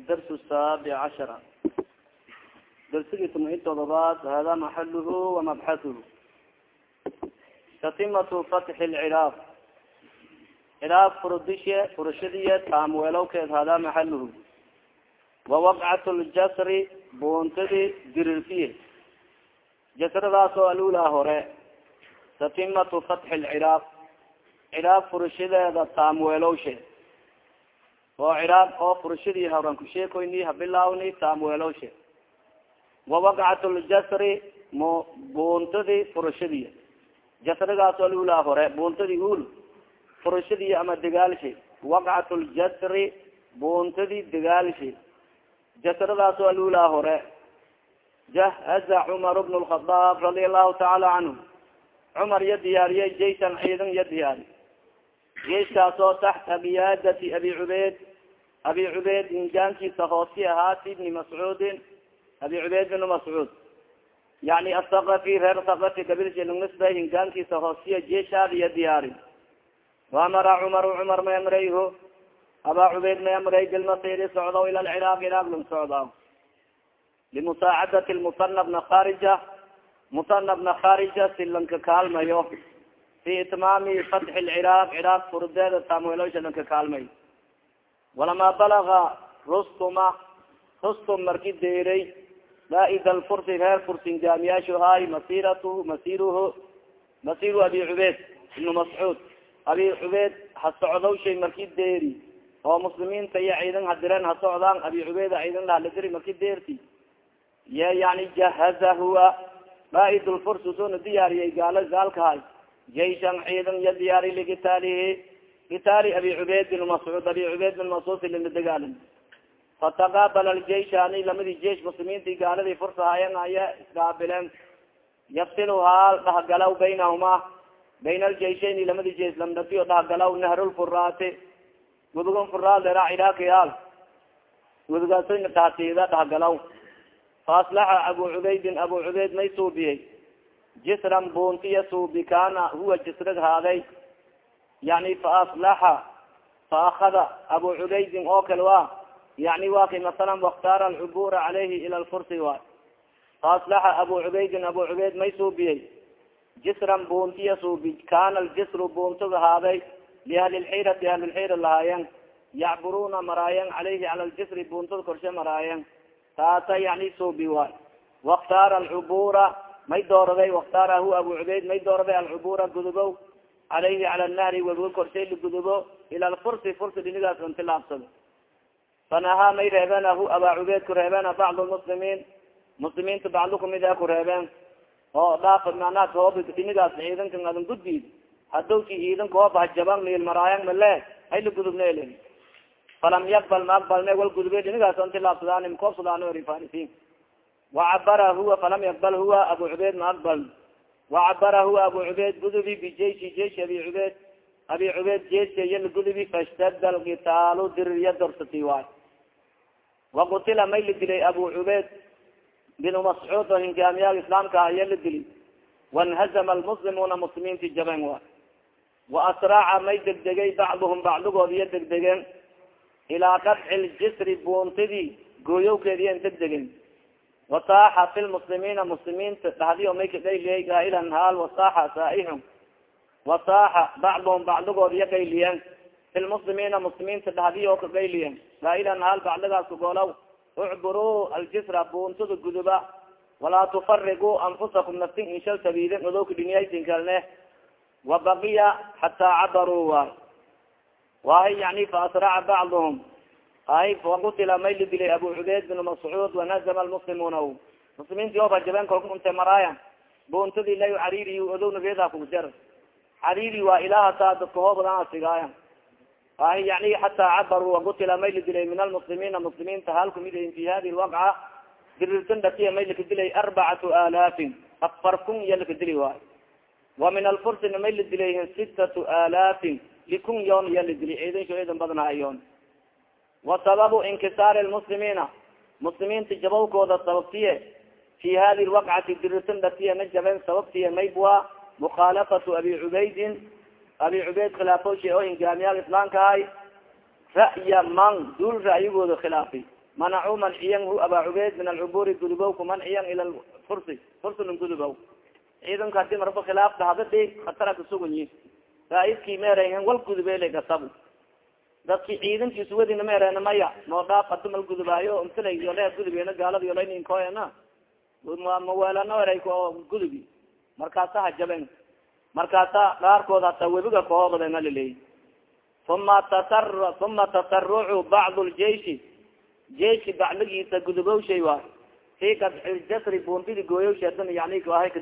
adars saabi cashara darsigii tumi todobaad hada maxaluhu wamabxahuhu katimatu fatxi lciraaq ciraaq furdishe furashadiye taamweelowkeed hada maxaluhu wawaqcat ljasri buuntadii dirirkiye jasradaas oo alula hore katimatu fatxi lciraaq ciraaq furashadeeda taamweelowshe oo ciraaq oo furashadii horan kusheekoyni habilawni taamweelowshe wawaqcat ljasri m buuntadi furashadii jasrigaas oo alula hore buuntadi ul furashadii ama degaalshe. Waqcat ljasri buuntadi degaalshe. Jasradaas oo alula hore. Jahaza cumar bn lkhadaab radia allahu tacaala canhu cumar ya diyaariyay jaysan ciidan ya diyaari. Jeiskaas oo taxta biyaadati abi cubeyd abi cubeyd injaankiisa hoosi ahaati ibni mascuudin abi cubeyd bn mascuud yani asakafi reer sakafi gabilshnusba hingaankiisa hoosiya jeeshaadi ya diyaari waamara cumaru cumar may amrayho abaa cubeyd may amray bilmasiri socdo ila lciraaq ciraaq lang socda limusaacadati lmusana bna kharija. Musana bna kharija si lanka kaalmayo fi itmaami fatxi lciraaq ciraaq furdeeda taamweelosha lanka kaalmayo walamaa balaga rustuma rustum marki deeray daaid lfursi reer fursin gaamiyaashu haay masiratu masiruhu masiru abi cubeyd ibnu mascuud abi cubeyd ha socdowshay marki deeri oo muslimiinta iyo ciidan hadireen ha socdaan abi cubeyd ciidan lahaladiri marki deerti ye yani jahaza huwa daaid lfurs soona diyaariyay gaalo gaalkahay jayshan ciidan ya diyaari ligitaalihi gitaali abi cubeyd bin mascuud abi cubeyd bin mascuud silina dagaalin fataqaabala ljayshani lamadi jeish muslimiinti gaaladii fursahayan aya isqaabileen yafsilu haal dhahgalaw baynahuma bayna aljayshayn lamadi jeish lamdatiyo dhahgalaw nahrulfuraati gudugan furaad lera ciraakiyal gudugaasayna dhahtiida dhahgalaw faaslaxa abu cubaydin abu cubayd may suubiyey jisran buntiya suubi kana huwa jisrag haaday yani faaslaxa faakada abu cubaydin oo kale wa yani wa kay masalan wakhtaara alcubura calayhi ila lfursi waay faaslaxa abu cubaydin abu cubayd may suubiyey jisran buntiya suubi kana ljisru buntiga haaday liahli lxirati ahlilxira lahaayen yacburuna maraayen calayhi cala ljisri buntada korshe maraayen taasa yani suubi waay wakhtaara alcubura may dooraday wakhtaara hu abu cubayd may dooraday alcubura gudubow calayhi cala nahri wabiga korshay lagudubo ila lfursi fursi dhinigaas intilaabsado fanahaa may reebeen hu abaa cubeyd ku reebeen bacd lmuslimiin muslimiinta bacdo kumid a ku reebeen oo dhaaf manaa koob dhinigaas ciidankan adan guddiid hadowki ciidanka oo bahajaban miil maraayan male hay la gudubnel falam yaqbal ma aqbalne wal gudube dhinigaas intilaabsadaan koobsadaan rifarisiin wacabara huwa falam yaqbal huwa abu cubeyd ma aqbal wacabara huwa abu cubeyd gudubi bijeishi jeishi abi cubeyd abi cubeyd jeesiya lagudubi fashtad alkitaalu dirirya dorsati waay wakutila may la dilay abu cubeyd binu mascuud oo hingaamiyaal islaamka aya la dili wanhazama almuslimuuna muslimiinti jaben waay waasraaca may degdegay bacduhum bacdigood iyo degdegeen ilaa qadci ljisri buuntidii gooyowkeediyan degdegen wasaaxa fi lmuslimiina muslimiinta dhahdiyo may kadhayliyay gaailan haal wasaaxa saaixun wasaaxa bacduhum bacdigood iyo gayliyeen fi lmuslimiina muslimiinta dhahdiyo kagayliyen gaailan haal bacdigaas kagolow ucburuu aljisra buuntada guduba walaa tufarigu anfusakum naftin inshal sabiiden odowka dhinyaysinkalne wabaqiya xataa cabaruu waay wahay yani faasraca bacduhum ay wakutila may la dilay abu cubeyd bin mascuud wanazama lmuslimuuna muslimiinti oba jabeen kolka unte maraayan buuntadii lay cariri odow nabeeda kujar cariri waa ilaha taa dadka hoobadan sigaayan ay yani xataa cabaruu wakutila may la dilay min almuslimiina muslimiinta hal kumid fi hadi lwaqca dirirtan dhatiya may laka dilay arbacatu alaafin afar kun iya laka dili waay wa min alfursina may la dilay sitatu alaafin likun yoon iya la dili. Ciidan sho ciidan badnaa yoon wasababu inkisaari lmuslimiina muslimiinta jabawkooda sababtiye fi hadi lwaqcati diritan dhatiya na jaben sababtiye maybwa mukhaalafatu abi cubaydin abi cubayd khilaafoshe oo hingaamiyaal islaamka ahay ra'ya man duul ra'yigooda khilaafay manacu manciyan hu aba cubeyd min alcuburi gudubow ku manciyan ila fursi fursilin gudubow ciidanka haddii marba khilaafka hadadi khatara kasugunyi raaidkii meerehen wal gudubele gasabu dadki ciidankiisu wadina meerena maya. Noo dhaaf hadi mal gudubaayo mtila yole gudubena gaalada yolayninkoena mawelano eray oo gudubi. Markaasa hajaben markaasa dhaarkood hata webiga kahoobadena laleeyi. Uma tasar uma tasarucu bacd ljeishi jeishi bacligiisa gudubowshay waay. Fi kadjasri buntidi gooyowsha adana yani ahay ka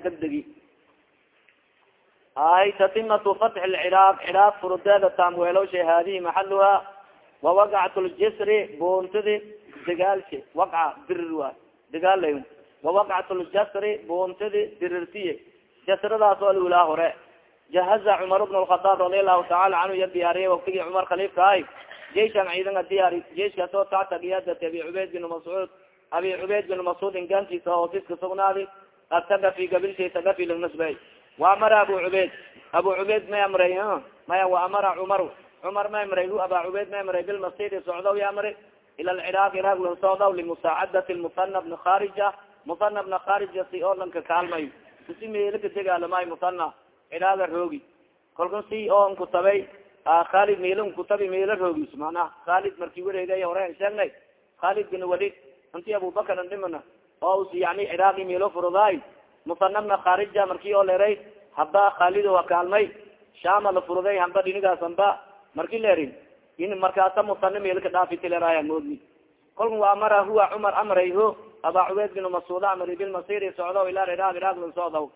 ahay tatimatu fatxi lciraaq ciraaq furudeeda taamweelowsha hadihi maxaluha wawaqcat ljasri buntidi degaalsha waqca dirir waay degaalay wawaqcat ljasri buntidi dirirtiye jasradaas oo lulaa hore jahaza cumar bn lkhadaab radi allahu taala canhu ya diyaariyay waktigii cumar khaliifka ahay jeishan ciidanga diyaari jeiskaas oo tacta kiyaadati abi cubeyd bin mascuud abi cubeyd bin mascuud ingaankiisa hoosiska sugnaadi ataga fi gabilshay tagafi lanasbay wa amara abu cubeyd abu cubeyd may amray maya wa amara cumar. Cumar ma amray. Hu aba cubeyd ma amray. Bilmasiri socdaw ya amri ila lciraaq iraaq lan socdaw limusaacadati musana bna kharija. Musana bna kharija si oo lanka kaalmayo kusi meelaka degaalamaay musana ciraaga roogi. Kolka si oo nkutabay khalid meel nkutabi meela roogis manaa khalid marki wareegay hore sheegnay. Khalid bin walid inti abubakar an oo us yani ciraaqi meelo furudaay musanabna kharija marki oo leeray haba khalid wa kaalmay. Shama la furuday hamba dhinigaas hamba marki in markaasa musana meelka dhaafitileraya moodni. Kolka wa amara huwa cumar amrayho aba cubeyd bin masud amri bilmasiri socdo ila ciraaq ciraaq lan socdaw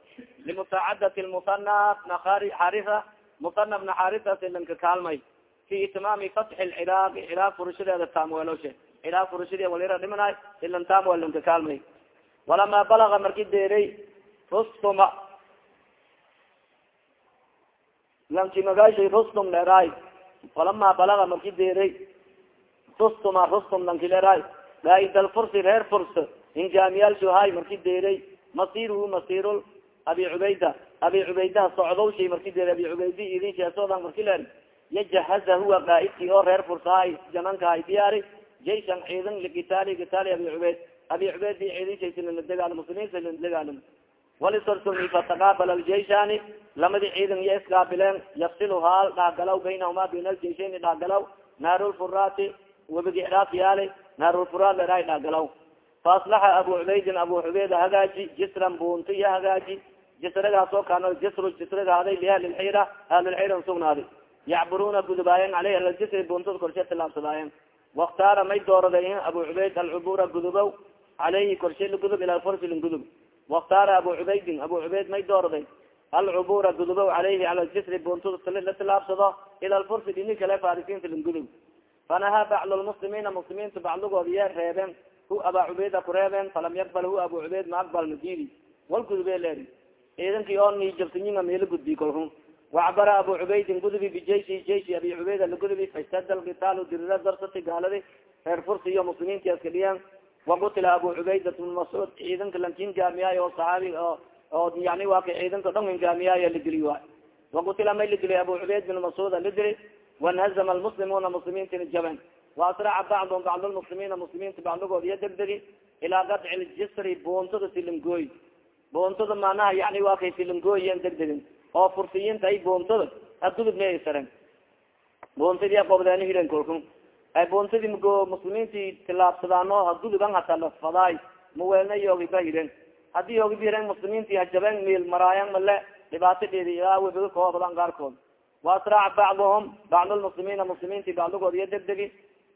limusaacadati musana bna xarisa musana bna xarisa silanka kaalmay. Fi itmaami fatxi lciraaq ciraaq furashadeeda taamweeloshe ciraaq furashadee walira dhimanay ilan taamwel lanka kaalmay. Walama balaga marki deeray rustuma lanki magaashay rustum leeraay falama balaga marki deeray rustuma rustum lanki leeraay gaaidal fursi reer furs injaamiyaalshohay marki deeray masiruhu masirul abi cubayda abi cubaydaha socdow shay marki deeray abi cubaydi idin sheesoodan marki leer yajahaza huwa gaaidki oo reer fursahay janankahay diyaari jaishan ciidan likitaali kitaali abi cubayd abi cubayd ciidin shaysilana dagaal muslimiinta lana dagaalam walisorsulmi fataqaabal aljaishani lamadi ciidan iyo isqaabileen yafsilu haal dhaagalaw baynahuma bayn aljaishayni dhaagalaw naarulfuraati webigi iraaq yaali naarulfuraat leeraay dhaagalaw faaslaxa abu cubaydin abu cubayda hagaaji jisran bunti iyo hagaaji jisragaas oo kaana jisru jisraga haday liahli lxira ahlilxiran sugnaaday yacburuuna gudubaayen aleyh aljisri buntada korshe tilaabsadaayen waktaara may dooraday abu cubayd alcubura gudubow caleyhi korshe lagudub ila fursi lingudub waktaara abu cubaydin abu cubayd may dooraday alcubura gudubow caleyhi ala ljisri buntada la tilaabsado ila lfursi dini kale farisiinta lingudub fanaha baclu lmuslimiina muslimiinta bacligood ye reeben hu aba cubayda kureeben falam yaqbal hu abu cubayd ma aqbal madidi wal gudube leeri ciidankii oo nijabsanyinga meelo gudbi kolku wacbara abu cubaydin gudubi bijeishi jeishi abi cubayda lagudubi faistada lkitaalu dirira darsati gaaladi reer fursi iyo muslimiinti aska dhiyan waqutila abu cubaydat bn mascuud ciidanka lankin gaamiyaay oo saxaabi oo yani waa ka ciidanka dhongan gaamiyaay ladili waay waqutila may ladili abu cubayd bin mascuud ladili wanhazama lmuslimuuna muslimiintina jaben waasraca bacdum bacd lmuslimiina muslimiinta bacdigood iyo degdegi ilaa qadci ljisri buntada silingooy buntada manaha yani waa kay silingooyen degdegin oo fursiyiinta ay buntada agudub ma saren buntadi qobdeen hiren kolku ay buntadi mgo muslimiinti tilaabsadaano haguduban hatalafadaay maweelna yoogiba hiren haddii yoogiba hiren muslimiinti hajabeen miil maraayan male dhibaato dheedi ilaa webiga koobadan qaarkood waasraca bacduhum bacd lmuslimiina muslimiinti bacdigood iyo degdegi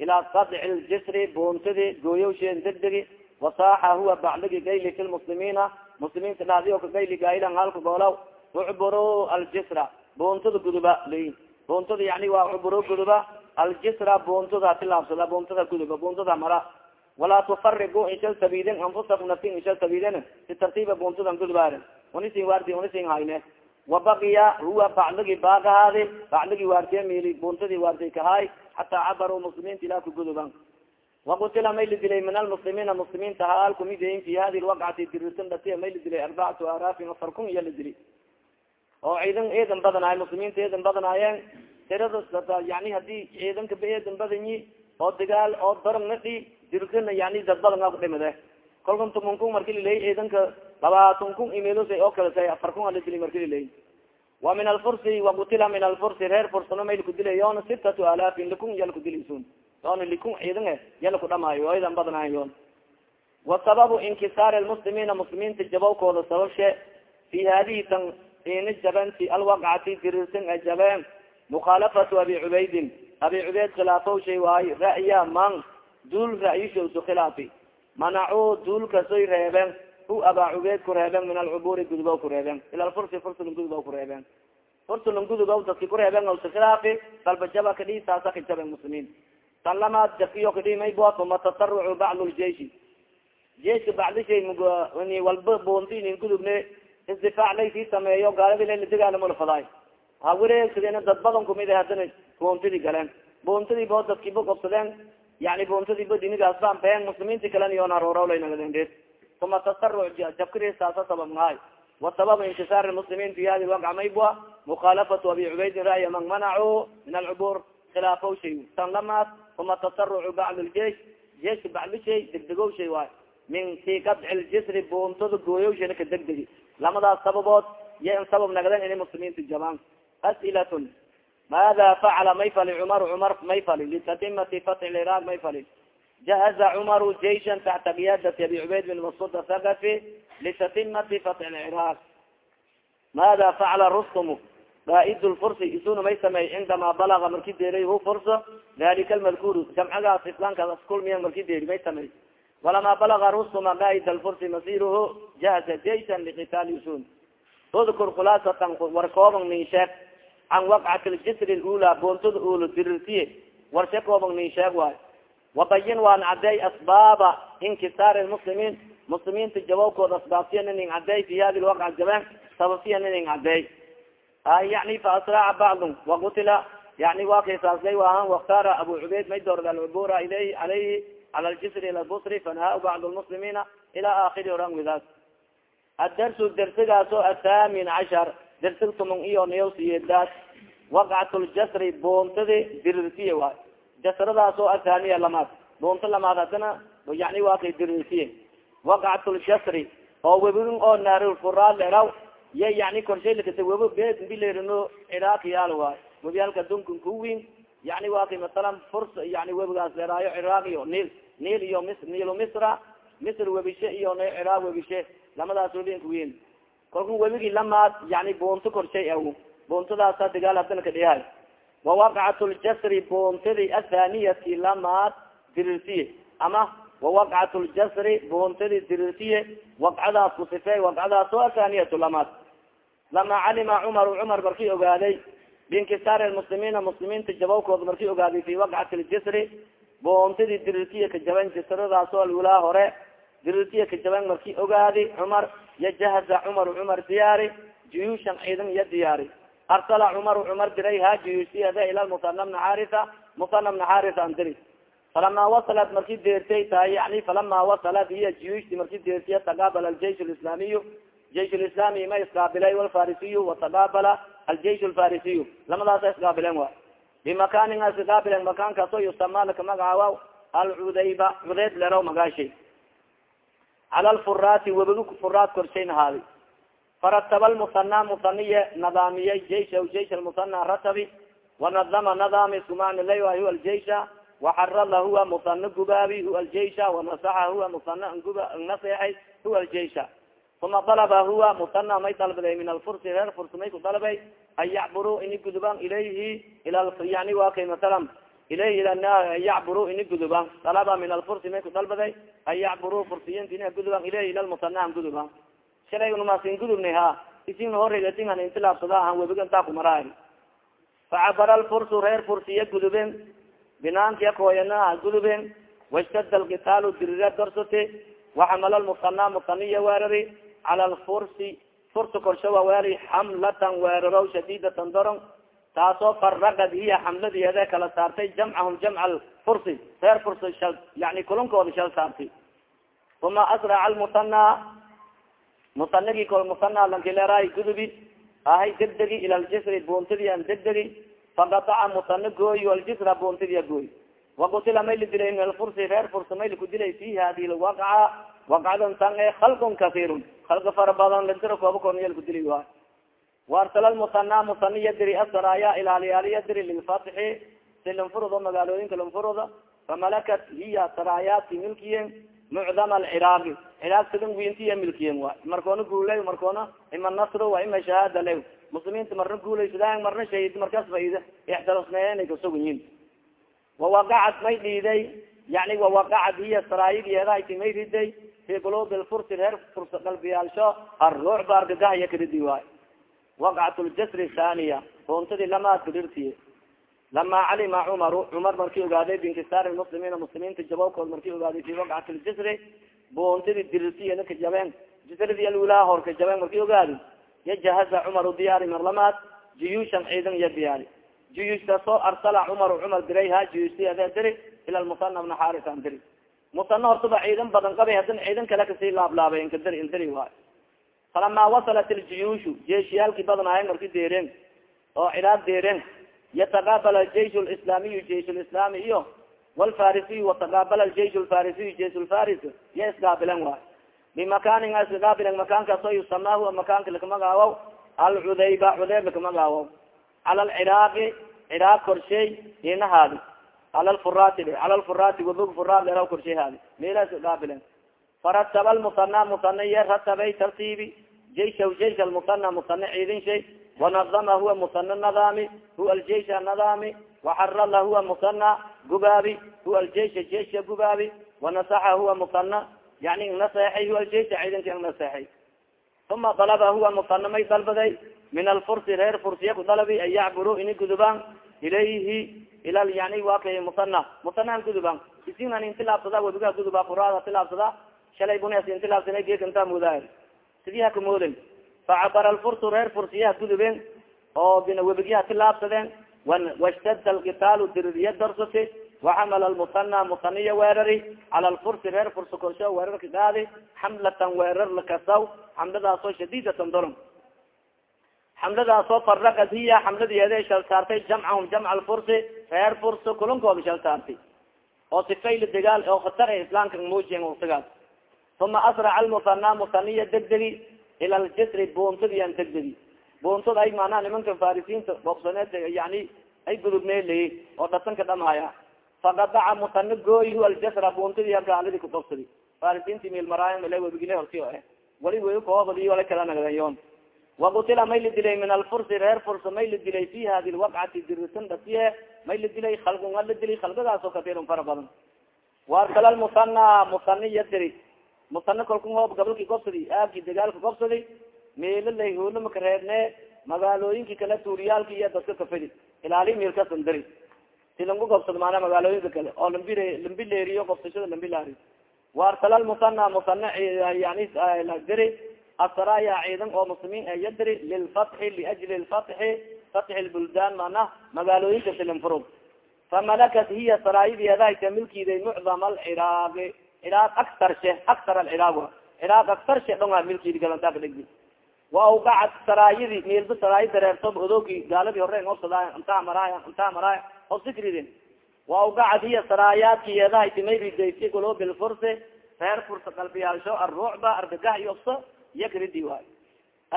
ilaa qadci ljisri buntadi gooyowsheen degdegi. Wasaaxa huwa bacdigi gayli fi lmuslimiina muslimiinta dhadiyo ka gayli gailan halka goolaw. Ucburu aljisra buntada guduba li buntada yani waa cuburu guduba aljisra buntada tilaabsada buntada guduba buntada mara walaa tufarigu ishal sabiden anfusakum naftin ishal sabiden si tartiiba buntadan gudubaaren unisin waardi unisin hayne wabaqiya huwa bacdigi baagahaadi bacdigi waardiye mili buntadii waardiy kahaay xataa cabaruu muslimiinta ilaa kuguduban wakutila may la dilay min almuslimiina muslimiinta haal kumidayin fi hadi lwaqcati dirisan dhati may la dilay arbacatu araafin afar kun iya la dili oo ciidan eedan badanaay muslimiinta eedan badanaayeen tirada yani haddii ciidanka ba eedan badanyi oo dagaal oo darang na dhi dirkana yani dad badan a kudhimade kolkan tuman kun marki liley ciidanka labaatan kun imelos oo kale tahay afar kun aladili marki liley wa min alfursi wakutila min alfursi reer fursano may lakudilay yoona sitatu alaafin likun iya lakudilisun yoona likun ciidan e iya lakudhamaayo aydan badanahay yoon wasababu inkisaari lmuslimiina muslimiinta jabawkooda sababshe fi hadihi tan ina jabanti alwaqcati dirirsan a mukhaalafatu abi cubaydin abi cubayd khilaafow shay waayo ra'ya man duul ra'yishowsu khilaafi manacuu duulkasoy reebeen hu abaa cubeyd ku reebeen min alcuburi gudubow ku reebeen ila fursi fursulun gudubow ku reebeen fursulun gudubow dadki ku reebeen osa khilaafi dalba jaba kadhi saasa ka jabeen muslimiin tan lamaad jakiyo kadhi may boot uma tasarucu bacdu ljeishi jeiska bacdishay walba boontin gudubne isdifaac laysii sameeyo gaaladi layla degaalamulafadaay ha wareegsadeen dad badan kumid a haddana boontadii galeen. Boontadii bo dadkiiba gobsadeen yani boontadiiba dinigaasbaan been muslimiinti kalen iyoon aroorowlanagade uma tasaruc jabkiri saasa sabab mahay. Wasabab intisaar muslimiin fi hadi waqca maybua mukhaalafatu abi cubaydin ra'ya man manacuu min alcubur khilaafow shay tan lamaad. Uma tasarucu bacd ljeish jeiska bacdi shay degdegow shay waay. Min fi qadci ljisri boontada gooyowshana ka degdegi. Lamadaas sababood iyo sabab nagden inay muslimiinta jabaan as'ilatun maada facala may fali cumar cumar may fali litatimati fatxi liraaq may fali jahaza cumaru jaishan taxta qiyadati abi cubayd bin masud athaqafi litatimati fatxi lciraaq maada facala rustum qaaid lfursi isuna may sameey cindama balaga marki deeray hu furso dalika almadkuur jamcagaas islaamkaas kulmiya marki deeri may sameey walama balaga rusuma qaaid alfursi masiruhu jahaza jaishan liqitaal usun udkur khulaasatan warkooban nin sheeg can waqcat ljisri lula boontada ulo dirirtiye warshe kooban nin sheeg waayo wabayin waan cadeey asbaaba inkisaar lmuslimiin muslimiinta jawabkooda asbaabtiyana nin cadeey fi hadi lwaqca jabeen sababtiyana nin cadeey yani fa asraca bacdum wakutila yani waa kaysaasay waahan waktara abu cubayd may doorda alcubura ilayhi alayhi cala ljisri ila busri fanahaa bacd lmuslimiina ila akhiri oran widaas adarsu dersigaaso athamin cashar dersig tumon iyo niyosiyedaas waqcat ljasri boontadi dirirtiye waay jasradaasoo athaniya lamaad boonto lamaad hadana yani waa kay dirirtiye waqcat ljasri oo webin oo naarulfuraad leraw ya yani korshaylikata webo bed bilerino ciraaq yaal waay webiyaalka dunkun kuwin yani waa kay masalan furs yani webigaas leraayo ciraaq iyo nil nil iyo nilu misra misr webishe iyo ciraaq webishe lamadaas webin kuwin kalku webigi lamaad yani boonto korshay aw boontadaasa dagaal hadana kadhiyahay wawaqcat ljasri boontadi athaniyati lamaad dirirtiye ama wawaqcat ljasri boontadi dirirtiye waqcadaas kusife waqcadaas oo lamaad. Lama calima cumar cumar markii ogaaday biinkisaar lmuslimiina muslimiinta jabawkooda markii ogaaday fi waqcat ljasri boontadii dirirtiye ka jaban jasradaasoo alulaa hore dirirtiye ka jaban markii ogaadi cumar yajahaza cumar cumar diyaari juyuushan ciidan iyo diyaari. Arsala cumar cumar diray ha juyuusiyada ila musana bna xarisa musana bna xarisa an diri. Falama wasalat marki deertay tahay yani falama wasalat hiya juyuushti marki deertiya taqaabala aljeish lislaamiyu jeish lislami ma isqaabilay walfarisiyu wataqaabala aljeish lfarisiyu lamadaasa isqaabilen wa bimakanin a isqaabilen makaankaasoo yusama laka magacaawa alcudayba cudeyd leraw magaashay cala lfuraati webigu furaat korshayn ahaadi farataba lmusana musaniye nadaamiyey jeisha jeish lmusana ratabi wanadama nadaami iskumacnilay huwa aljeisha waxarada huwa musana gubaabi huwa aljeisha wanasaxa huwa musana naseexay huwa aljeisha uma dalaba huwa musana may dalbaday min alfursi reer fursi may ku dalbay an yacburuu ini gudubaan ilayhi ila yani wa kay masalan ilayhi an yacburuu ini gudubaan dalaba min alfursi may ku dalbaday an yacburuu fursiyinta ina gudubaan ilayhi ila lmusana an gudubaan shalaygnamasin gudubnay ha isina horegatinhan intilaabsada ahan webiga intaa kumaraay facabara alfursu reer fursiya gudubeen binaankiya kooyana gudubeen washtada alkitaalu dirira dorsate waxamala lmusana musaniya weerari cala alfursi fursi korsho waa weeri xamlatan weerarow shadiidatan doron taasoo faragad hiya xamladiede kala saartay jamcahum jamca alfursi reer fursi shal yani kulankooda shal saartay. Uma asraca almusana musanagi kol musana lankileeraay gudubi ahay degdegi ila ljisri boontadii an degdegi faqataca musana gooy aljisra boontadiia gooy wakutila may la dilay min alfursi reer fursa may laku dilay fi hadi lwaqca waqcadan tan e halqun kasiirun halka fara badan lantira kooba korniya laku dilay waay waarsala lmusana musani yadiri asaraaya ilaaliyaali yadiri lilfatxi si lanfurudo magaalooyinka lanfuruda famalakat hiya saraayaati milkiyen mucdama alciraaqi ciraaq sidan milkiyen waay markoona guulay markoona ima nasro wa ima shahaada le muslimiinta marna guulaysadaan marna shahid markaas faida ixdalasneeyanay kasugunyiin wawaqacad may dhiiday yani wawaqacad hiya saraayigeedahayti may riday fi qulubi lfursi reer fursa qalbiyaalsho arruucba argagahaya karidi waay waqcat ljasri thaniya foontadii lamaad kadirtiye lama calima cumaru cumar markii ogaaday binkisaar muslimiina muslimiinta jabowkood markii ogaaday fi waqcat ljasri boontadii dirirtiya ka jabeen. Jasradi alulaa horka jabeen markii ogaadi yajahaza cumaru diyaari mar lamaad juyuushan ciidan iyo diyaari. Juyuushkaasoo arsala cumaru cumar diray ha juyuushti adee diri ila musana bna xarisan diri. Musana hortaba ciidan badan qabay hadin ciidan kale ka sii laablaabay inkadiri indiri waay falama wasalat iljuyuushu jeeshiyaalkii badnaayen marki deereen oo cilaad deereen yataqaabal aljeish lislaamiyu jeish lislaami iyo walfarisiy wataqaabal aljeish lfarisiy jeish lfaris ya isqaabilen waay bimakanin a isqaabilen makaankaasoo yusamaahu makaanka lakamagaawo alcudayba cudayb lakamagaawo cala alciraaqi ciraaq korsheey inahaadi cala lfuraati cala lfuraati wabog furaad leeraw korshay haadi meelaas isqaabilen farataba lmusana musana ratabay tartiibi jaysha jaysh almusana musana ciidin shay wanadama huwa musana nadaami huwa aljeish nadaami waxarala huwa musana gubaabi huwa aljeisha jeisha gubaabi wanasaxa huwa musana yani naseexay huwa aljeisha ciidanka naseexay uma dalaba huwa musana may dalbaday min alfursi reer fursiya ku dalabi an yacburu ini gudubaan ilayhi ila yani wa kay musana musanahan gudubaan isinan intilaabsada wabiga guduba furaada tilaabsada shalay bunes intilaabsana geekantaa mudaay sidii haka mooden facabara alfursu reer fursiyaha gudubeen oo webigyaha tilaabsadeen washtad alkitaalu diririya darsati waxamala lmusana musaniya weerari cala lfursi reer fursi korsho weerarka gaadi xamlatan weerar lakasaw xamladaasoo shadiidatan doron xamladaasoo faraqad hiya xamladeeda shal saartay jamcahum jamca alfursi reer fursi kulankooda shal saartay. Oo sifayla degaal oo khatar e islaamka muujiyen wasigaas uma asraca almusana musaniya degdegi ila ljasri buuntadiyan degdegi buuntad ay maanaa nimanka farisiinta boobsaneed yani ay gudubneeley oo dhasanka dhamaaya fakadaca musana gooy hu aljasra buuntadiya gaalidi kudobsadi farisiinti milmaraayo mala webigile horti o eh wali wey koobadi wala kala nagdayoon wakutila may la dilay min alfursi reer fursa may la dilay fi hadi lwaqcati dirisan dhasiye may la dilay khalqunga la dilay khalgadaasoo katirun fara badan warsala lmusana musaniya diri musana kalku hoob gabalki gobsadi aabki dagaalka gobsadi meelalay hoolama reebne magaalooyinki kale tuuriyaalki iyo dadka kafidi ilaali meelkasan dari si langu gobsado maana magaalooyinka kale oo lambi lambileeriyo gobsashada lambilaari waarsala lmusana musana yani diri asaraya ciidan oo muslimiin eya diri lilfatxi liajli lfatxi fatxi lbuldaan mana magaalooyinka silinfurud famalakat hiya saraayideedahayta milkiiday mucdam alciraaqi ciraaq aktar she aktar alciraaq ciraaq aktar she dhonga milkiidi galanta ka dhegdi wa awqacat saraayidi meelba saraayi dareertob odoogi gaaladii hore obsadaay intaa maraaya intaa maraaya obsikriden wa awqacat hiya saraayaadkiyeedahayti may ridaysi gulubi lfursi reer fursa qalbiyaalsho arruucba argagah iyo obso iya karidi waayo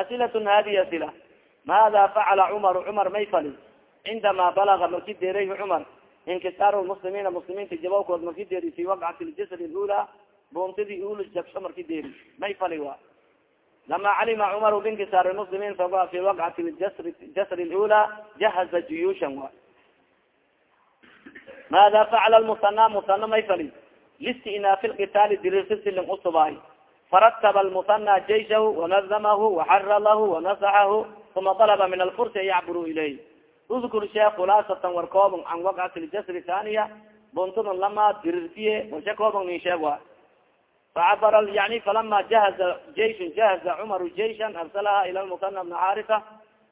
asilatun hadihi asila maada facala cumaru cumar may fali cindama balaga marki deerayh cumar inkisaar lmuslimiina muslimiinta jabawkood marki deeri fi waqcati ljasr lula buuntadii ul jabsho marki deeri may fali wa lama calima cumar binkisaar lmuslimiin fi waqcati jasr lula jahaza juyushan wa maada facala lmusana musana may fali listinaafi lkitaali dirirsisilin usubaay farataba lmusana jayshahu wanazamahu waxara lahu wanasaxahu uma dalaba min alfursi an yacburu ilayh udkur sheekh khulaasatan war koobon can waqcati ljasri thaniya buntadon lama dirirtiye warshe koobon nin facabara yani falama jahaza jayshun jahaza cumaru jayshan arsalaha ila lmusana bna caarifa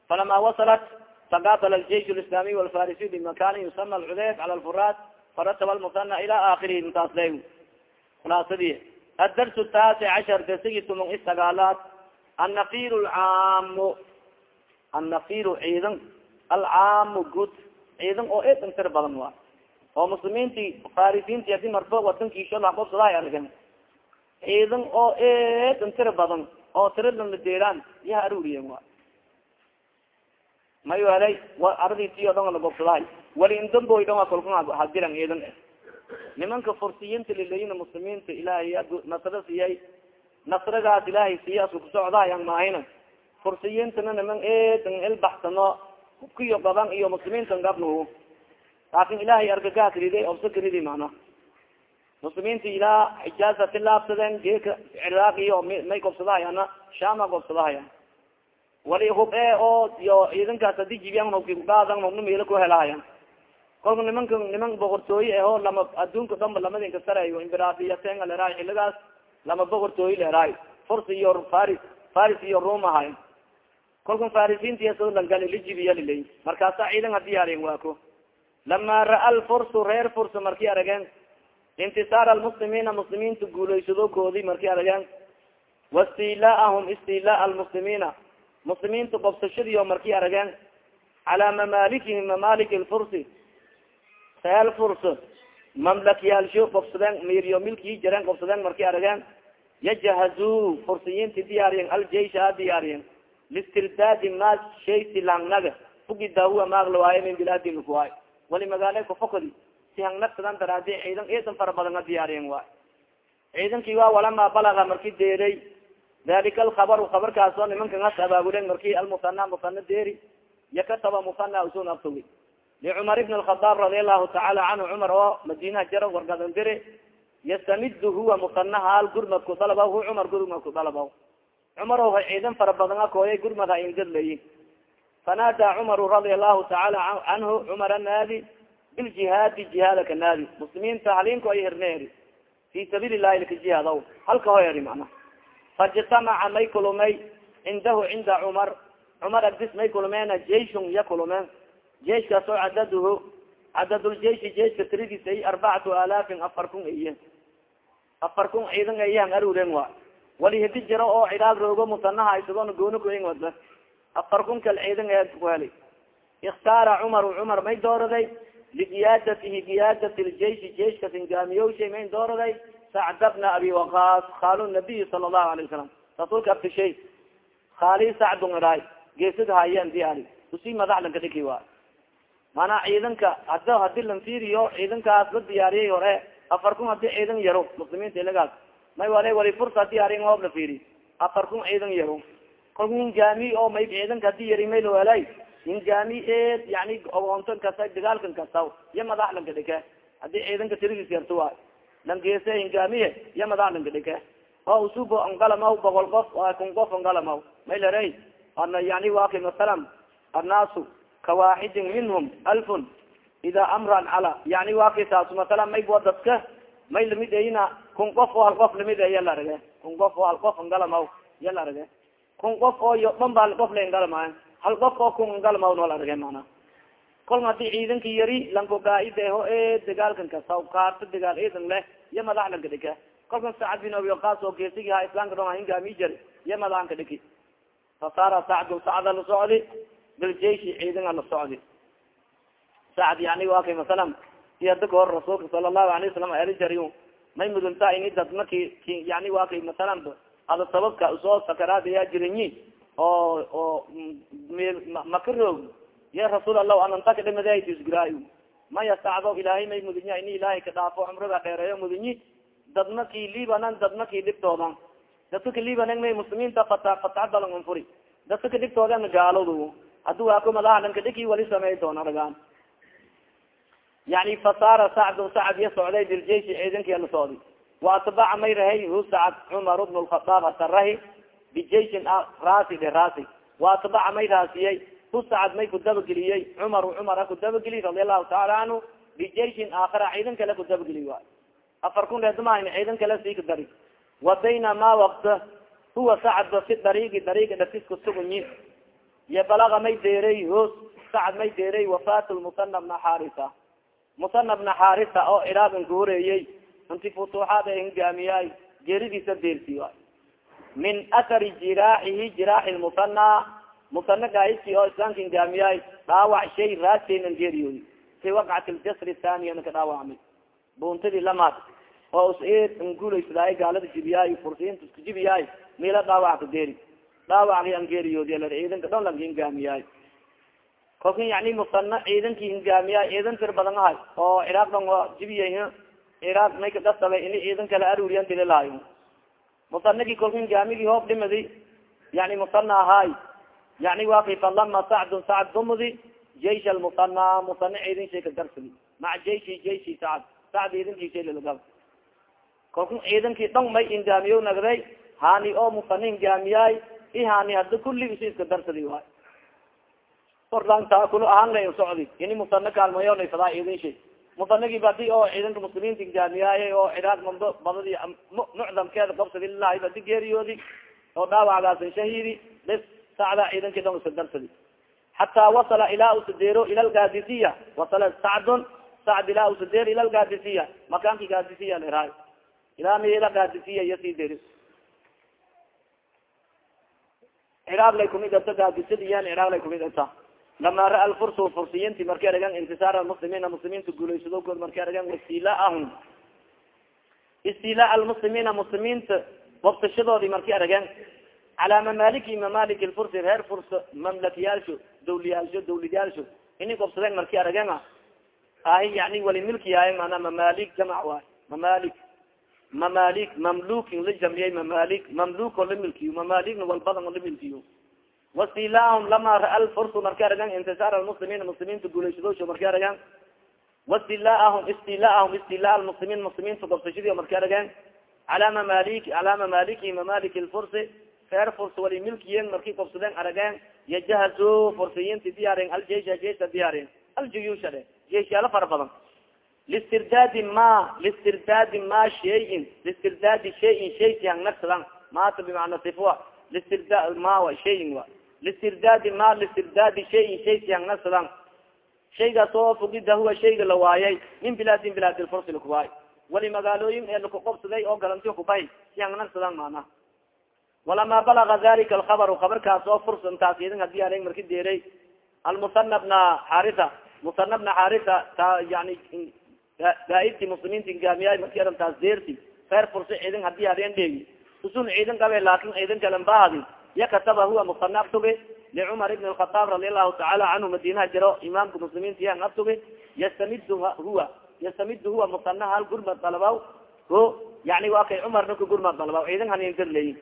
falama wasalat taqabala aljeish lislamiy walfarisiy bimakanin yusama alcudeyb cala lfuraat farataba lmusana ila akhirihi intaas le khulaasadi adarsu taasi cashar dasigi tumon isagaalaad annafir lcaamu annafir ciidan alcaamu good. ciidan oo eedan tir badan wa oo muslimiinti farisiinti adi marba wadankiisho laaqobsadahay argen ciidan oo eedan tira badan oo tiradan la deeraan yaha aruriyen wa may welay aradisiyo dhan lagobsadahay wali indamboy dhan waa kolka hadiran ciidan nimanka fursiyinta lilayin muslimiinta ilaahay nasro siyay nasragaas ilaahay siya asku kusocdahayan maahayna fursiyintana niman eedan ilbaxsano hubkiyo gaban iyo muslimiintan gabnu. Laakin ilahay argagaha kariday obsa karidi mana muslimiinta ilaa xijaasa tilaabsadeen geeka ciraaq iyo may gobsadahayana shama gobsadahaya wali hub e oo iyo ciidankaas haddii jibiyan hubki kudhaadan hubna ku helahayan kolka nimanka niman boqortooye aho lama adduunka dhanba lamadinka sareeyo imbirasiyatenga leeraay xiligaas lama boqortooye leeraay furs iyo faris faris iyo rum ahay kolka farisiintiasolangal lijibiya lilay markaasa ciidan hadiyaarien waako lama ra'a lfursu reer furs marki arageen intisaar almuslimiina muslimiinta guulaysadokoodi marki arageen wastilaahum istila almuslimiina muslimiinta gobsashadiyo marki arageen calaa mamaalikihim mamalik lfursi reer furs mamlakyaalsho gobsadeen miryo milkii jareen gobsadeen marki arageen yajahazu fursiyiinti diyaariyen aljeisha a diyaariyen listirdaadi ma shay silangnaga fugi daawa maaglawaaye min bilaadi lakuwaay wali magaala kufokodi si hangnagsadan daraadi ciidan ciidan fara badan a diyaariyen waay ciidankii waa walama balaga marki deeray dalika alkhabaru khabarkaasoo nimankan has abaabulen marki almusana musana deeri yakataba musana usun abtogi licumar ibn alkhadaab radi allahu tacaala canhu cumar oo madinaha jaro wargadan dire yastamidu huwa musana haal gurmadku cumar gurmadku dalaba cumar o ciidan fara badan a kooyay gurmad ha ingedlayi fanaada cumaru radia allahu tacaala canhu cumara naadi biljihaadi jihaadaka naadi. Muslimiinta halinko ay hirneeri. Fi sabiili lahi laka jihaadaw halka hoyari mana faijtamaca may kulumay cindahu cinda cumar cumar agdis may kulumeena jeisun ya kulumeen jeiskaas oo cadaduhu cadaduljeisi jeiska tiridiis ay arbacatu alaafin afar kun iyo afar kun ciidan ayahan aruren wa wali hidi jiro oo cidaag roogo musanaha isagoona gooni kuing wada afar kun kal ciidan ayaa ku heli ikhtaara cumaru cumar may dooraday ligiyaadatihi giyaadat ljeishi jeiska singaamiyowshay may dooraday sacda bna abi waqaas khaalu nabiy sala allahu alay wasalam rasuulka abtishay khaali sacdun idaay geesad hayan diyaari usi madaxlanka dhiki wa maanaa ciidanka hada haddii lan ciidankaas la diyaariyay hore afar kun haddii ciidan yaro muslimiinta ilagaas may wala wali fursa diyaarin oob la fiiri afar kun ciidan yaro kolka hingaami oo may ciidanka haddii yari may lawalay hingaami e yani oontan kasta dagaalkan kasta iyo madaxlanka dhike haddii ciidanka tiridiis yarto waay langeese hingaamiye iyo madaxlanka dhike oo usubo ongalamaw boqol qof kun qof ongalamaw may larey ana yani waki masalan annaasu kawaxidin minhum alfun. Ida amran cala yani waki saas masalan may bua dadka may la mid eyna kun qof oo hal qof la mid e yala arage kun qof oo hal qof ongalamaw yala arage kun qof oo yo dhan ba qof la engalamaayo hal qof oo kun ongalamaw nola arage mana kol haddii ciidanka yari lanko gaa'ideho e dagaalkan kasta kaarta dagaal ciidan leh iyo madaxlanka dhika kolkan sacad bin abi waqaas oo geesigi ha islaamka dhon hingaami jar iyo madaxanka dhiki fasaara sacdu sacda la socdi biljeishi ciidana la socdi. Sacd yani wa kay masalan si hada kahor rasuulka sala allahu alayh wasalam erijary may mudunta ini dad marki yani wa kay masalan ada sababka u soo sakaraadaya jirinyi oo oo maka roog ya rasuul allah anantaka dhimadasguraay maya sacdo ilaahay may mudinya ini ilaahay ka dhaafo cumrada dheereeyo mudinyi dad marki libanan dad marki dhibtoodan dadka kalibanan may muslimiinta fata fatax balan unfuri dadka kadhigtoodan gaaladu hadu waako madahalanka dhiki wali samey doona ragaan yani fasaara sacd ya socday biljeishi ciidanki la socdi wa atbaca may rahay hu sacd cumar bn lkhadaab asarahi bijeishin raasi de raasi. Wa atbaca may raasiyey hu sacd may kudabageliyey cumar cumara kudabageliy radi allahu taala canhu bijeishin aakhara ciidan kale kudabageliy waay. Afar kun reedmahan ciidan kale sii kadari wa baynama wakta huwa sacdba fi dariigi dariiga dhafiska sugunyi iyo balaga may deeray hoos sacad may deeray wafaat lmusana bna xarisa musana bna xarisa oo iraagan ka horeeyey inti futuuxaad ay hingaamiyay geeridiisa deersi waay. Min athari jiraaxihi jiraaxi lmusana musana gaaidki oo islaamka hingaamiyay dhaawac shay raadkeynan geeriyooy fi waqcati ljasri thaniya ka dhaawacmay. Buuntadii lamaad oo us ngulaysadaayo gaalada jibiyaay fursiinta isku jibiyaay mila dhaawac ka deeri dhaawacki angeeriyoodiya ciidanka dhon lang kolka yani musana ciidankii hingaamiyaay ciidan tir badan ahay oo ciraaq dhon jibiya ciraaq may kadasabay ini ciidan kala aruriyan dililaayo musanagii kolka hingaamigii hoob dhimadi yani musana ahaay yani wa falama sacdun sacd dumudi jeish almusana musana ciidan shay ka darsadi maca jeishi jeishi sacd sacd ciidankii shay lalagab kolka ciidankii dhong may ingaamiyo nagday hani oo musana hingaamiyaay i hani hada kulli isu iska darsadi waay orlan taakulu ahaan la socdi ini musana kaalmayoona fadaa ciidan shay musanagii badi oo ciidanka muslimiinta ingaamiyaaye oo ciraaq mando badadi mucdamkeeda qabsadi lilahi badi geeriyoodi oo dhaawacgaasan shahiidi. Bes sacda ciidankii dhong iska darsadi xataa wasala ilaa usadeero ila lgadisiya wasala sacdun sacd ilaa usadeer ila lgadisiya makaanki gadisiya leraay ilaa mila gadisiya iyo sii deri ciraaq lay kumid ata gadisadiyan ciraaq lay kumid ata lama ra'a lfursu fursiyinti markay aragan intisaar almuslimiina muslimiinta guulaysadogood markay aragan wastilaahum istila almuslimiina muslimiinta bobtashadoodii markay aragan calaa mamaaliki mamalik lfursi reer furs mamlakiyaalsho dawliyaalsho dawlidyaalsho ini gobsadeen markay aragan ahi yani wali milkiyahay mana mamalik jamac waay. Mamalik mamalik mamlukin la jamiyay mamalik mamluk oo la milkiyo mamalikna walbadan la milkiyo wastilaahum lama ra'a lfursu markay aragan intisaar almuslimiin muslimiinta guulaysadosho markay aragan wastilaahum istilaahum istila almuslimiin muslimiinta gobsashadii markay aragan calaa mamalik calaa mamaliki mamalik lfursi reer furs wali milkiyen markay gobsadeen aragen yajahazu fursiyiinta diyaaren aljeisha jeisha diyaaren aljuyusha dhe jeisyaala fara badan. Listirdaadi ma listirdaadi ma shayin listirdaadi shayin shay sihan nagsadan maata bimacna sifwa listirda ma wa shayin wa listirdaadi ma listirdaadi shayin shay sihan nagsadan shaygaas oo fugida huwa shayga la waayay min bilaadin bilaad lfursi lakuwaay wali magaalooyin ee lakugobsaday oo galanti kubay sihan nagsadan maana walama balaga dalika alkhabaru kabarkaas oo fursantaas idin haddii areg marki deeray almusana bna xarisa musana bna xarisa ta yani gaaibti muslimiinta ingaamiyay marki arantaas deerti reer fursa ciidan haddii areen dheegi usun ciidan qabe laakin ciidan kalen baadi ya kataba huwa musana abtuge licumar ibn lkhataab radi allahu tacaala canhu madinaha jiro imaamka muslimiinta yan abtuge yastamid huwa yastamid huwa musana hal gurmad dalbaw o yani waa kay cumarna ka gurmad dalbaw ciidan haningarleyi